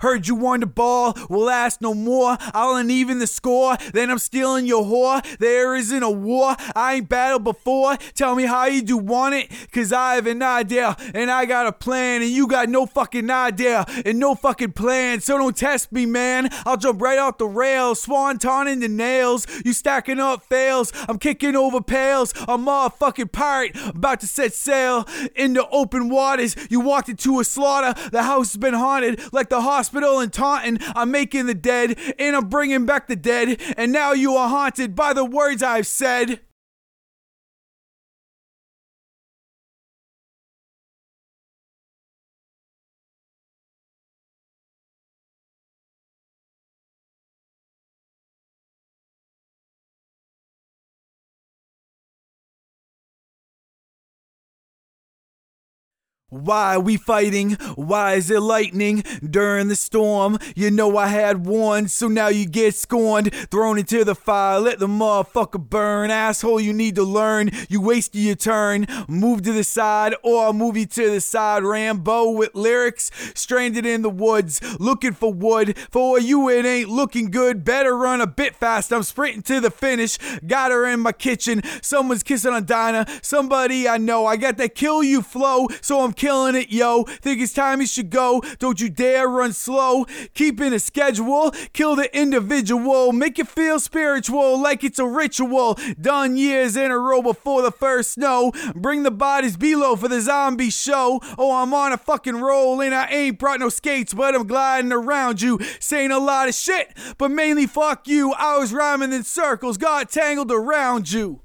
Heard you won the ball, will ask no more. I'll uneven the score, then I'm stealing your whore. There isn't a war, I ain't battled before. Tell me how you do want it, cause I have an idea, and I got a plan, and you got no fucking idea, and no fucking plan. So don't test me, man. I'll jump right off the rails, swanton in the nails. You stacking up fails, I'm kicking over pails. I'm a fucking pirate, about to set sail into open waters. You walked into a slaughter, the house has been haunted like the hospital hospital in Taunton. I'm making the dead, and I'm bringing back the dead. And now you are haunted by the words I've said. Why are we fighting? Why is it lightning during the storm? You know I had one, so now you get scorned, thrown into the fire. Let the motherfucker burn, asshole. You need to learn. You wasted your turn. Move to the side, or I'll move you to the side. Rambo with lyrics, stranded in the woods, looking for wood. For you, it ain't looking good. Better run a bit fast. I'm sprinting to the finish. Got her in my kitchen. Someone's kissing on Dinah. Somebody I know. I got that kill you flow, so I'm killing it, yo. Think it's time you should go. Don't you dare run slow. Keep in a schedule. Kill the individual. Make it feel spiritual, like it's a ritual. Done years in a row before the first snow. Bring the bodies below for the zombie show. Oh, I'm on a fucking roll and I ain't brought no skates, but I'm gliding around you. Saying a lot of shit, but mainly fuck you. I was rhyming in circles, got tangled around you.